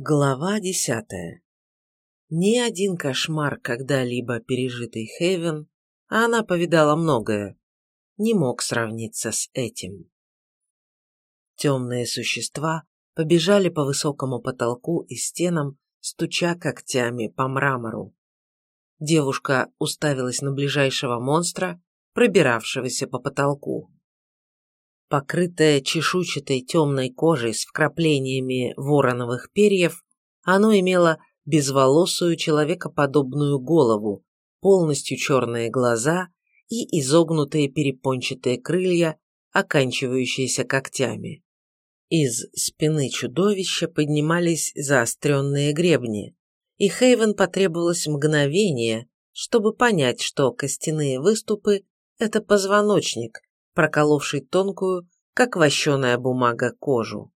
Глава десятая. Ни один кошмар, когда-либо пережитый Хейвен, а она повидала многое, не мог сравниться с этим. Темные существа побежали по высокому потолку и стенам, стуча когтями по мрамору. Девушка уставилась на ближайшего монстра, пробиравшегося по потолку. Покрытое чешуйчатой темной кожей с вкраплениями вороновых перьев, оно имело безволосую человекоподобную голову, полностью черные глаза и изогнутые перепончатые крылья, оканчивающиеся когтями. Из спины чудовища поднимались заостренные гребни, и Хейвен потребовалось мгновение, чтобы понять, что костяные выступы – это позвоночник, проколовший тонкую, как вощеная бумага, кожу.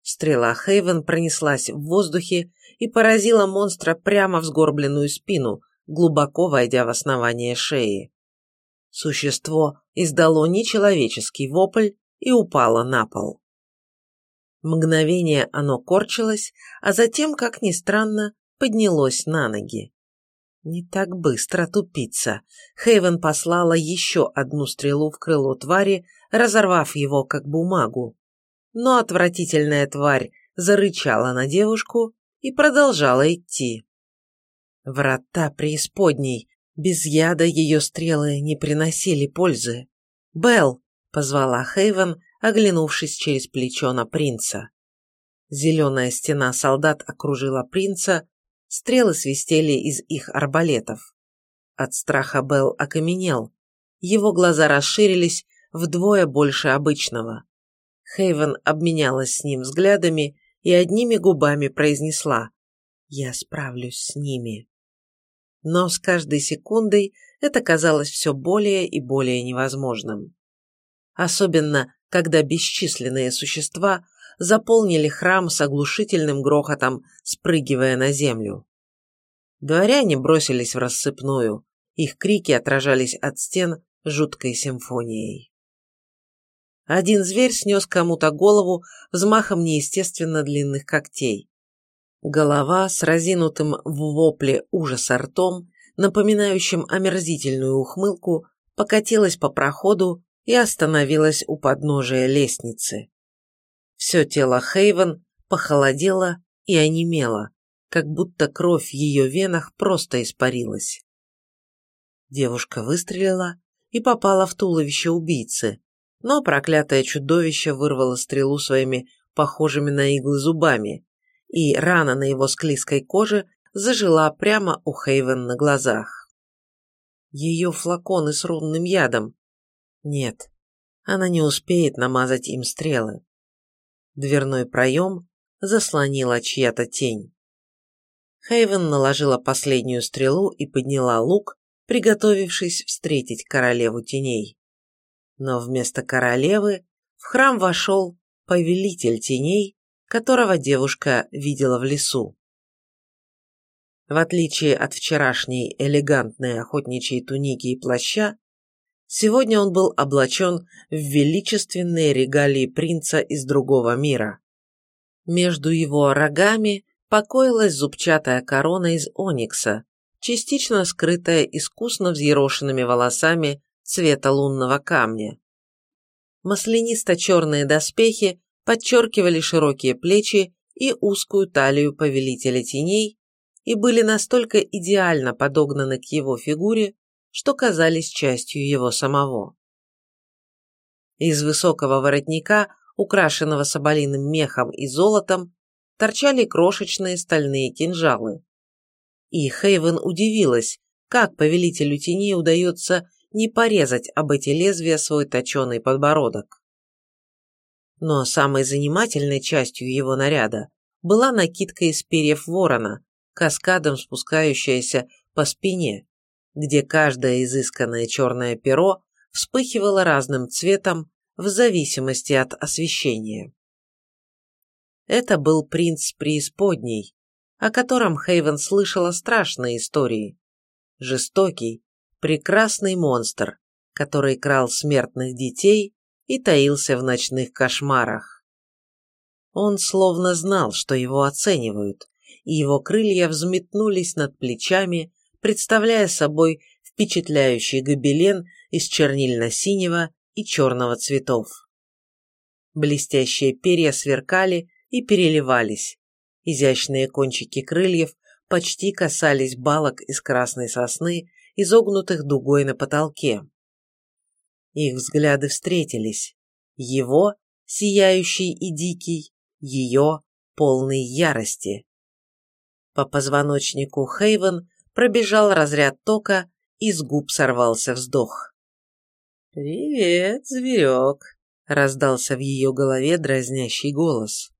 Стрела Хейвен пронеслась в воздухе и поразила монстра прямо в сгорбленную спину, глубоко войдя в основание шеи. Существо издало нечеловеческий вопль и упало на пол. Мгновение оно корчилось, а затем, как ни странно, поднялось на ноги. Не так быстро тупица. Хейвен послала еще одну стрелу в крыло твари, разорвав его как бумагу. Но отвратительная тварь зарычала на девушку и продолжала идти. Врата преисподней. Без яда ее стрелы не приносили пользы. «Белл!» — позвала Хейвен, оглянувшись через плечо на принца. Зеленая стена солдат окружила принца, Стрелы свистели из их арбалетов. От страха Белл окаменел. Его глаза расширились вдвое больше обычного. Хейвен обменялась с ним взглядами и одними губами произнесла «Я справлюсь с ними». Но с каждой секундой это казалось все более и более невозможным. Особенно, когда бесчисленные существа заполнили храм с оглушительным грохотом, спрыгивая на землю. Дворяне бросились в рассыпную, их крики отражались от стен жуткой симфонией. Один зверь снес кому-то голову взмахом неестественно длинных когтей. Голова с разинутым в вопле ужаса ртом, напоминающим омерзительную ухмылку, покатилась по проходу и остановилась у подножия лестницы. Все тело Хейвен похолодело и онемело, как будто кровь в ее венах просто испарилась. Девушка выстрелила и попала в туловище убийцы, но проклятое чудовище вырвало стрелу своими похожими на иглы зубами, и рана на его склизкой коже зажила прямо у Хейвен на глазах. Ее флаконы с рунным ядом. Нет, она не успеет намазать им стрелы. Дверной проем заслонила чья-то тень. Хейвен наложила последнюю стрелу и подняла лук, приготовившись встретить королеву теней. Но вместо королевы в храм вошел повелитель теней, которого девушка видела в лесу. В отличие от вчерашней элегантной охотничьей туники и плаща, Сегодня он был облачен в величественные регалии принца из другого мира. Между его рогами покоилась зубчатая корона из оникса, частично скрытая искусно взъерошенными волосами цвета лунного камня. Маслянисто-черные доспехи подчеркивали широкие плечи и узкую талию повелителя теней и были настолько идеально подогнаны к его фигуре, что казались частью его самого. Из высокого воротника, украшенного соболиным мехом и золотом, торчали крошечные стальные кинжалы. И Хейвен удивилась, как повелителю теней удается не порезать об эти лезвия свой точеный подбородок. Но самой занимательной частью его наряда была накидка из перьев ворона, каскадом спускающаяся по спине, где каждое изысканное черное перо вспыхивало разным цветом в зависимости от освещения. Это был принц преисподней, о котором Хейвен слышала страшные истории. Жестокий, прекрасный монстр, который крал смертных детей и таился в ночных кошмарах. Он словно знал, что его оценивают, и его крылья взметнулись над плечами, представляя собой впечатляющий гобелен из чернильно-синего и черного цветов. Блестящие перья сверкали и переливались. Изящные кончики крыльев почти касались балок из красной сосны, изогнутых дугой на потолке. Их взгляды встретились. Его, сияющий и дикий, ее, полный ярости. По позвоночнику Хейвен пробежал разряд тока, и с губ сорвался вздох. «Привет, зверек!» — раздался в ее голове дразнящий голос.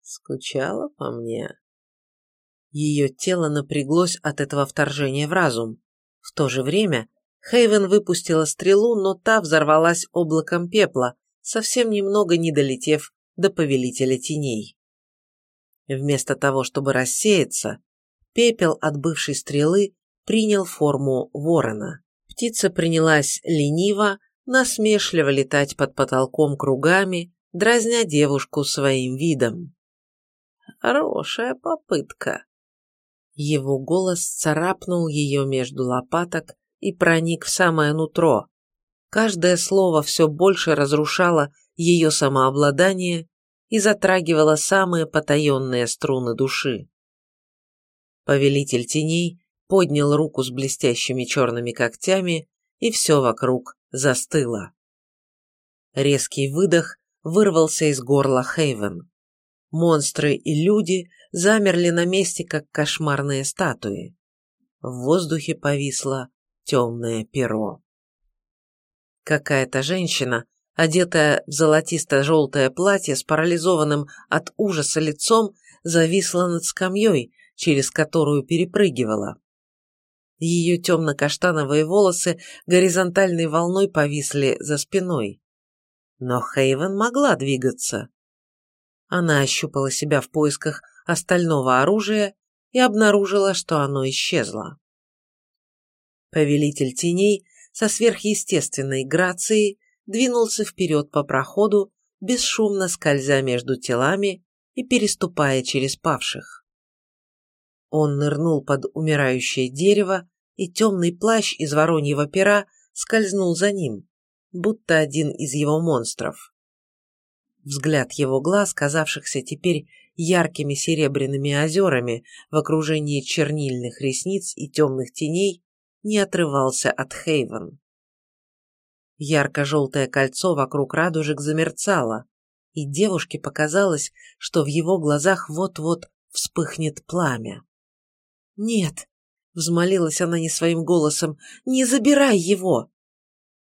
«Скучала по мне?» Ее тело напряглось от этого вторжения в разум. В то же время Хейвен выпустила стрелу, но та взорвалась облаком пепла, совсем немного не долетев до повелителя теней. Вместо того, чтобы рассеяться, пепел от бывшей стрелы принял форму ворона. Птица принялась лениво, насмешливо летать под потолком кругами, дразня девушку своим видом. «Хорошая попытка». Его голос царапнул ее между лопаток и проник в самое нутро. Каждое слово все больше разрушало ее самообладание и затрагивало самые потаенные струны души. Повелитель теней поднял руку с блестящими черными когтями, и все вокруг застыло. Резкий выдох вырвался из горла Хейвен. Монстры и люди замерли на месте, как кошмарные статуи. В воздухе повисло темное перо. Какая-то женщина, одетая в золотисто-желтое платье с парализованным от ужаса лицом, зависла над скамьей, через которую перепрыгивала. Ее темно-каштановые волосы горизонтальной волной повисли за спиной. Но Хейвен могла двигаться. Она ощупала себя в поисках остального оружия и обнаружила, что оно исчезло. Повелитель теней со сверхъестественной грацией двинулся вперед по проходу, бесшумно скользя между телами и переступая через павших. Он нырнул под умирающее дерево, и темный плащ из вороньего пера скользнул за ним, будто один из его монстров. Взгляд его глаз, казавшихся теперь яркими серебряными озерами в окружении чернильных ресниц и темных теней, не отрывался от Хейвен. Ярко-желтое кольцо вокруг радужек замерцало, и девушке показалось, что в его глазах вот-вот вспыхнет пламя. «Нет!» Взмолилась она не своим голосом. «Не забирай его!»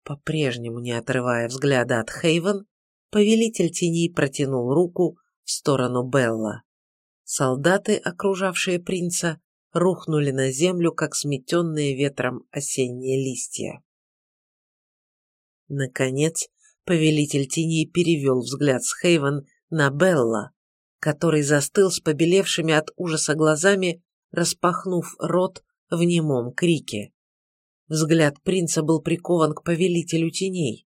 По-прежнему не отрывая взгляда от Хейвен, повелитель теней протянул руку в сторону Белла. Солдаты, окружавшие принца, рухнули на землю, как сметенные ветром осенние листья. Наконец, повелитель теней перевел взгляд с Хейвен на Белла, который застыл с побелевшими от ужаса глазами распахнув рот в немом крике. Взгляд принца был прикован к повелителю теней.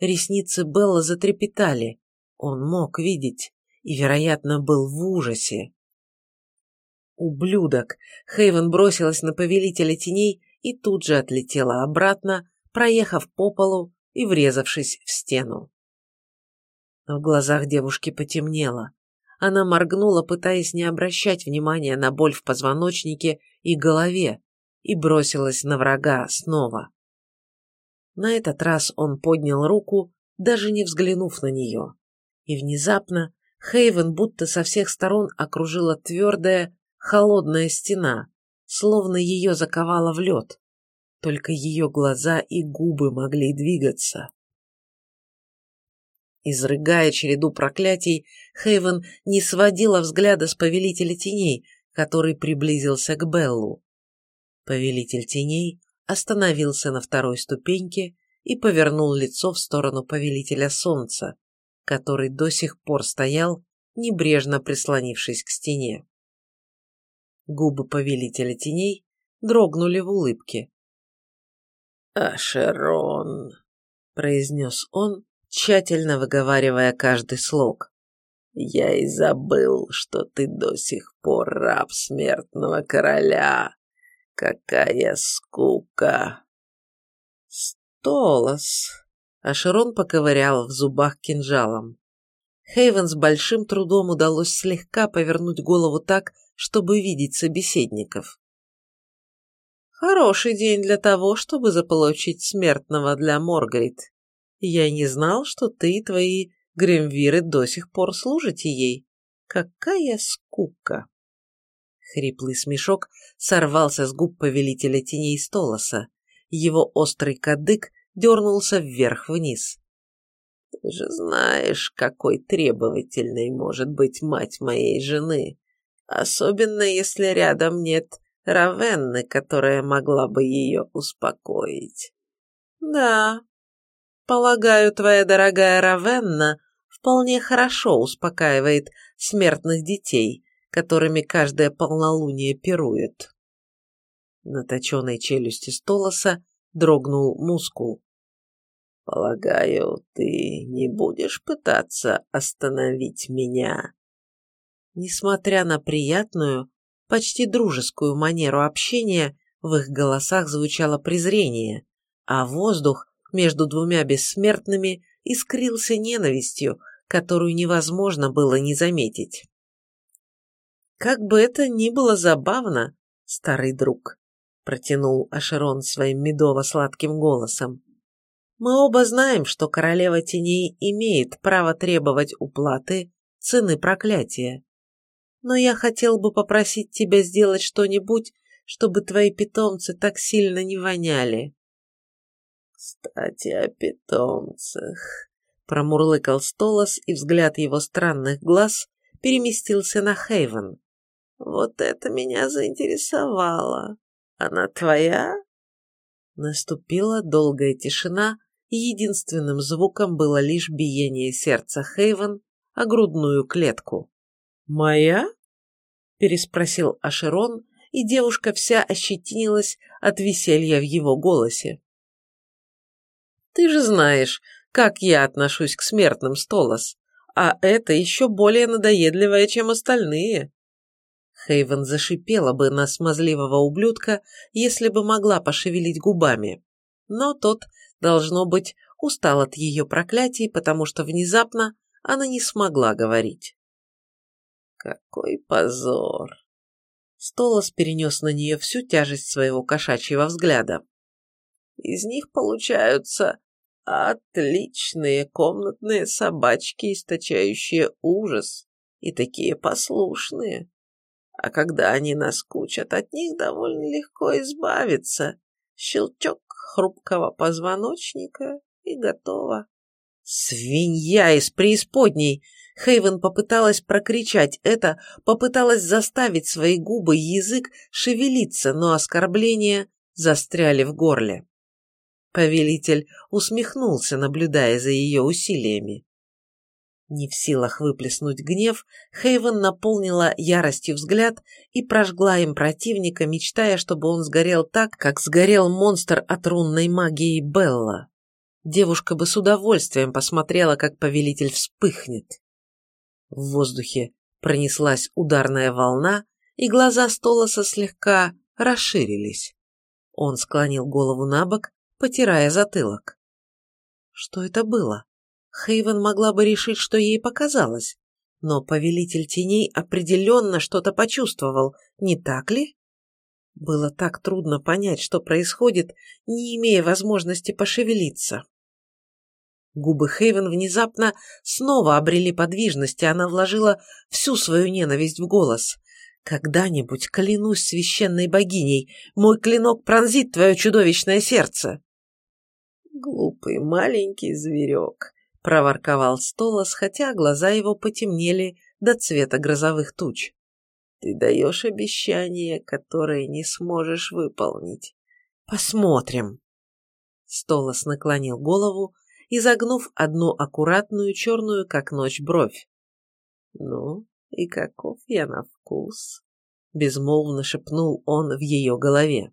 Ресницы Белла затрепетали. Он мог видеть и, вероятно, был в ужасе. «Ублюдок!» Хейвен бросилась на повелителя теней и тут же отлетела обратно, проехав по полу и врезавшись в стену. В глазах девушки потемнело. Она моргнула, пытаясь не обращать внимания на боль в позвоночнике и голове, и бросилась на врага снова. На этот раз он поднял руку, даже не взглянув на нее. И внезапно Хейвен будто со всех сторон окружила твердая, холодная стена, словно ее заковала в лед. Только ее глаза и губы могли двигаться. Изрыгая череду проклятий, Хейвен не сводила взгляда с повелителя теней, который приблизился к Беллу. Повелитель теней остановился на второй ступеньке и повернул лицо в сторону повелителя солнца, который до сих пор стоял, небрежно прислонившись к стене. Губы повелителя теней дрогнули в улыбке. «Ашерон», — произнес он, тщательно выговаривая каждый слог. Я и забыл, что ты до сих пор раб смертного короля. Какая скука!» «Столос!» Ашерон поковырял в зубах кинжалом. Хейвен с большим трудом удалось слегка повернуть голову так, чтобы видеть собеседников. «Хороший день для того, чтобы заполучить смертного для Моргарит. Я не знал, что ты и твои гремвиры до сих пор служите ей. Какая скука!» Хриплый смешок сорвался с губ повелителя теней Столоса. Его острый кадык дернулся вверх-вниз. Ты же знаешь, какой требовательной может быть мать моей жены, особенно если рядом нет Равенны, которая могла бы ее успокоить. Да, полагаю, твоя дорогая Равенна вполне хорошо успокаивает смертных детей, которыми каждое полнолуние пирует. На точенной челюсти Столоса дрогнул мускул. Полагаю, ты не будешь пытаться остановить меня? Несмотря на приятную, почти дружескую манеру общения, в их голосах звучало презрение, а воздух между двумя бессмертными искрился ненавистью, которую невозможно было не заметить. «Как бы это ни было забавно, старый друг», — протянул Ашерон своим медово-сладким голосом, мы оба знаем, что королева теней имеет право требовать уплаты цены проклятия. Но я хотел бы попросить тебя сделать что-нибудь, чтобы твои питомцы так сильно не воняли. Кстати, о питомцах. Промурлыкал Столос, и взгляд его странных глаз переместился на Хейвен. Вот это меня заинтересовало. Она твоя? Наступила долгая тишина, и единственным звуком было лишь биение сердца Хейвен о грудную клетку. «Моя?» – переспросил Ашерон, и девушка вся ощетинилась от веселья в его голосе. «Ты же знаешь, как я отношусь к смертным, Столос, а это еще более надоедливое, чем остальные». Хейвен зашипела бы на смазливого ублюдка, если бы могла пошевелить губами. Но тот Должно быть, устал от ее проклятий, потому что внезапно она не смогла говорить. Какой позор! Столос перенес на нее всю тяжесть своего кошачьего взгляда. Из них получаются отличные комнатные собачки, источающие ужас, и такие послушные. А когда они наскучат, от них довольно легко избавиться. Щелчок хрупкого позвоночника и готово. «Свинья из преисподней!» Хейвен попыталась прокричать это, попыталась заставить свои губы и язык шевелиться, но оскорбления застряли в горле. Повелитель усмехнулся, наблюдая за ее усилиями. Не в силах выплеснуть гнев, Хейвен наполнила яростью взгляд и прожгла им противника, мечтая, чтобы он сгорел так, как сгорел монстр от рунной магии Белла. Девушка бы с удовольствием посмотрела, как повелитель вспыхнет. В воздухе пронеслась ударная волна, и глаза Столоса слегка расширились. Он склонил голову на бок, потирая затылок. Что это было? Хейвен могла бы решить, что ей показалось, но повелитель теней определенно что-то почувствовал, не так ли? Было так трудно понять, что происходит, не имея возможности пошевелиться. Губы Хейвен внезапно снова обрели подвижность, и она вложила всю свою ненависть в голос. «Когда-нибудь, клянусь священной богиней, мой клинок пронзит твое чудовищное сердце!» «Глупый маленький зверек!» проворковал Столос, хотя глаза его потемнели до цвета грозовых туч. Ты даешь обещание, которое не сможешь выполнить. Посмотрим. Столос наклонил голову, изогнув одну аккуратную черную, как ночь, бровь. Ну, и каков я на вкус? Безмолвно шепнул он в ее голове.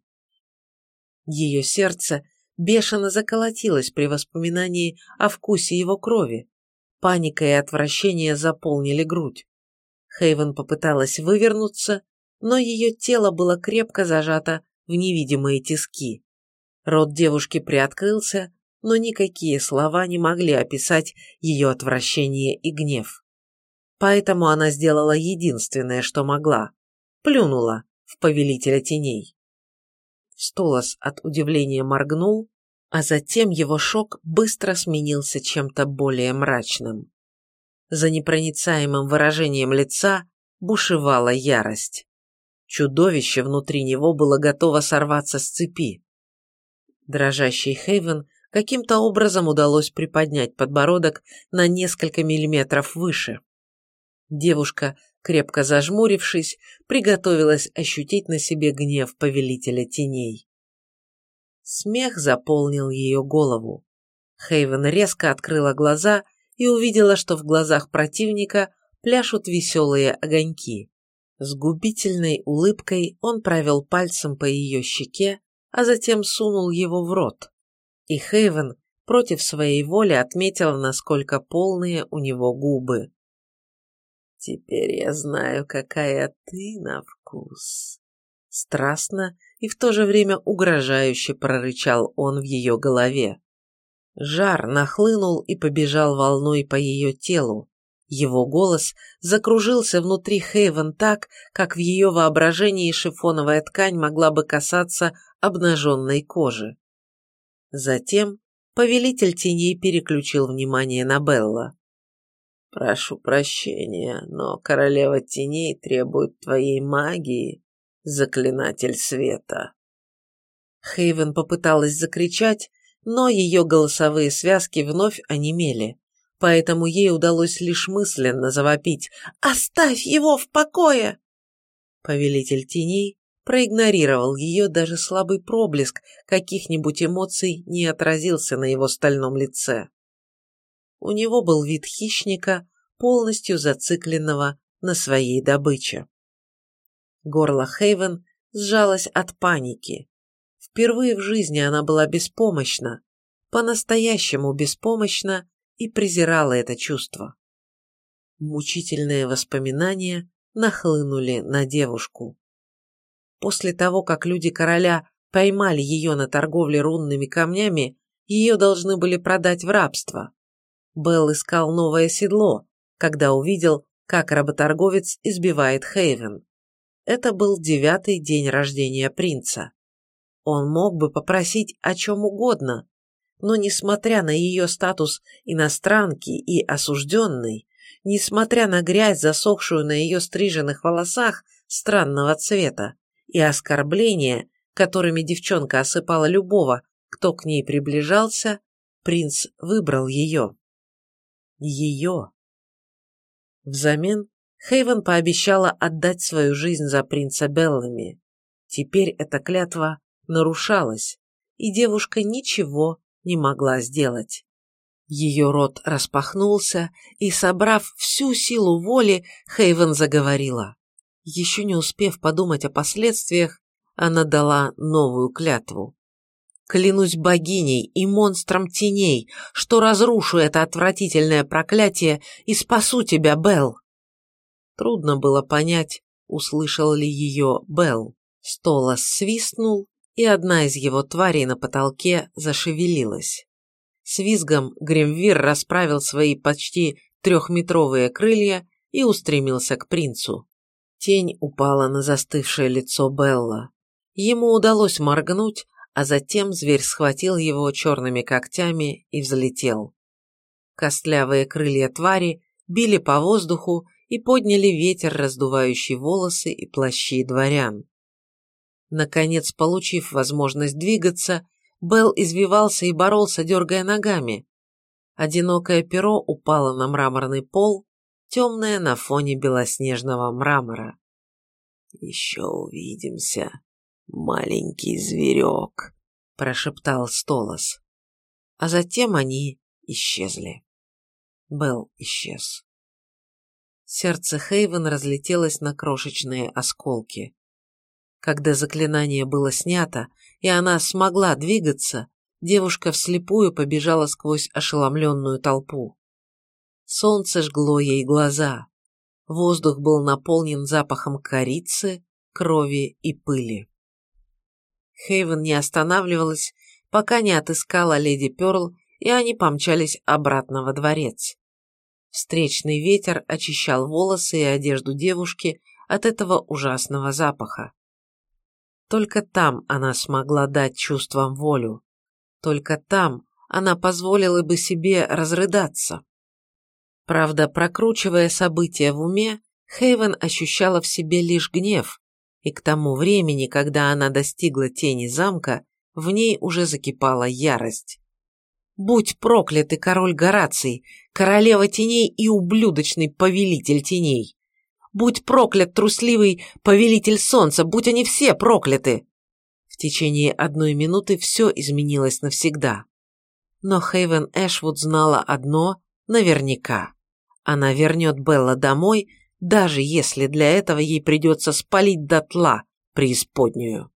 Ее сердце бешено заколотилось при воспоминании о вкусе его крови. Паника и отвращение заполнили грудь. Хейвен попыталась вывернуться, но ее тело было крепко зажато в невидимые тиски. Рот девушки приоткрылся, но никакие слова не могли описать ее отвращение и гнев. Поэтому она сделала единственное, что могла – плюнула в повелителя теней. Столос от удивления моргнул, а затем его шок быстро сменился чем-то более мрачным. За непроницаемым выражением лица бушевала ярость. Чудовище внутри него было готово сорваться с цепи. Дрожащий Хейвен каким-то образом удалось приподнять подбородок на несколько миллиметров выше. Девушка, крепко зажмурившись, приготовилась ощутить на себе гнев повелителя теней. Смех заполнил ее голову. Хейвен резко открыла глаза и увидела, что в глазах противника пляшут веселые огоньки. С губительной улыбкой он провел пальцем по ее щеке, а затем сунул его в рот. И Хейвен против своей воли отметила, насколько полные у него губы. «Теперь я знаю, какая ты на вкус», — страстно и в то же время угрожающе прорычал он в ее голове. Жар нахлынул и побежал волной по ее телу, его голос закружился внутри Хейвен так, как в ее воображении шифоновая ткань могла бы касаться обнаженной кожи. Затем повелитель теней переключил внимание на Белла. «Прошу прощения, но королева теней требует твоей магии, заклинатель света». Хейвен попыталась закричать, но ее голосовые связки вновь онемели поэтому ей удалось лишь мысленно завопить «Оставь его в покое!». Повелитель теней проигнорировал ее, даже слабый проблеск каких-нибудь эмоций не отразился на его стальном лице. У него был вид хищника, полностью зацикленного на своей добыче. Горло Хейвен сжалось от паники. Впервые в жизни она была беспомощна, по-настоящему беспомощна и презирала это чувство. Мучительные воспоминания нахлынули на девушку. После того, как люди короля поймали ее на торговле рунными камнями, ее должны были продать в рабство. Белл искал новое седло, когда увидел, как работорговец избивает Хейвен. Это был девятый день рождения принца. Он мог бы попросить о чем угодно, но несмотря на ее статус иностранки и осужденной, несмотря на грязь, засохшую на ее стриженных волосах странного цвета, и оскорбления, которыми девчонка осыпала любого, кто к ней приближался, принц выбрал ее. Ее. Взамен Хейвен пообещала отдать свою жизнь за принца Беллами. Теперь эта клятва нарушалась, и девушка ничего не могла сделать. Ее рот распахнулся, и, собрав всю силу воли, Хейвен заговорила. Еще не успев подумать о последствиях, она дала новую клятву. «Клянусь богиней и монстром теней, что разрушу это отвратительное проклятие и спасу тебя, Белл!» Трудно было понять, услышал ли ее Белл. Столас свистнул, и одна из его тварей на потолке зашевелилась. С визгом Гремвир расправил свои почти трехметровые крылья и устремился к принцу. Тень упала на застывшее лицо Белла. Ему удалось моргнуть, а затем зверь схватил его черными когтями и взлетел. Костлявые крылья твари били по воздуху и подняли ветер, раздувающий волосы и плащи дворян. Наконец, получив возможность двигаться, Белл извивался и боролся, дергая ногами. Одинокое перо упало на мраморный пол, темное на фоне белоснежного мрамора. «Еще увидимся, маленький зверек», – прошептал Столос. А затем они исчезли. Белл исчез. Сердце Хейвен разлетелось на крошечные осколки. Когда заклинание было снято, и она смогла двигаться, девушка вслепую побежала сквозь ошеломленную толпу. Солнце жгло ей глаза. Воздух был наполнен запахом корицы, крови и пыли. Хейвен не останавливалась, пока не отыскала леди Перл, и они помчались обратно во дворец. Встречный ветер очищал волосы и одежду девушки от этого ужасного запаха. Только там она смогла дать чувствам волю. Только там она позволила бы себе разрыдаться. Правда, прокручивая события в уме, Хейвен ощущала в себе лишь гнев, и к тому времени, когда она достигла тени замка, в ней уже закипала ярость. Будь проклятый король Гораций, королева теней и ублюдочный повелитель теней! Будь проклят трусливый повелитель солнца, будь они все прокляты! В течение одной минуты все изменилось навсегда. Но Хейвен Эшвуд знала одно наверняка. Она вернет Белла домой, даже если для этого ей придется спалить дотла преисподнюю.